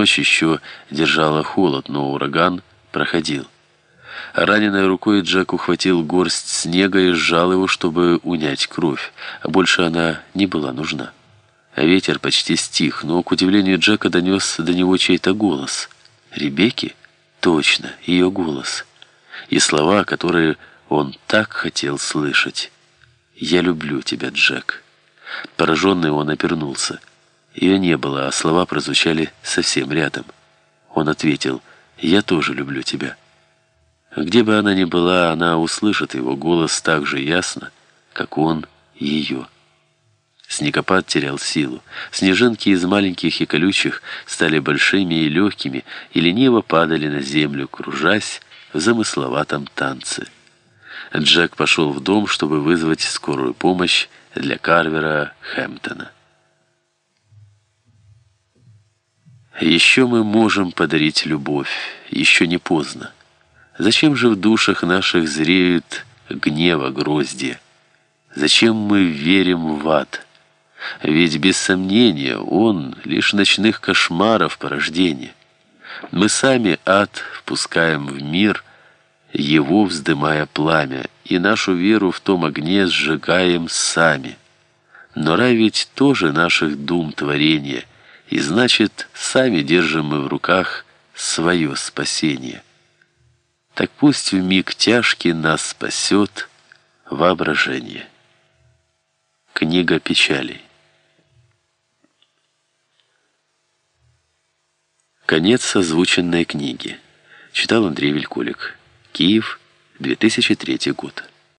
Ночь еще держала холод, но ураган проходил. Раненой рукой Джек ухватил горсть снега и сжал его, чтобы унять кровь, а больше она не была нужна. А ветер почти стих, но, к удивлению Джека, донес до него чей-то голос. «Ребекки?» Точно, ее голос. И слова, которые он так хотел слышать. «Я люблю тебя, Джек». Пораженный он опернулся. Ее не было, а слова прозвучали совсем рядом. Он ответил «Я тоже люблю тебя». Где бы она ни была, она услышит его голос так же ясно, как он ее. Снегопад терял силу. Снежинки из маленьких и колючих стали большими и легкими и лениво падали на землю, кружась в замысловатом танце. Джек пошел в дом, чтобы вызвать скорую помощь для Карвера Хэмптона. Еще мы можем подарить любовь, еще не поздно. Зачем же в душах наших зреют гнева грозди? Зачем мы верим в ад? Ведь без сомнения он лишь ночных кошмаров порождение. Мы сами ад впускаем в мир, его вздымая пламя, и нашу веру в том огне сжигаем сами. Но рай ведь тоже наших дум творения, и значит, сами держим мы в руках свое спасение. Так пусть в миг тяжкий нас спасет воображение. Книга печалей. Конец озвученной книги. Читал Андрей Вилькулик. Киев, 2003 год.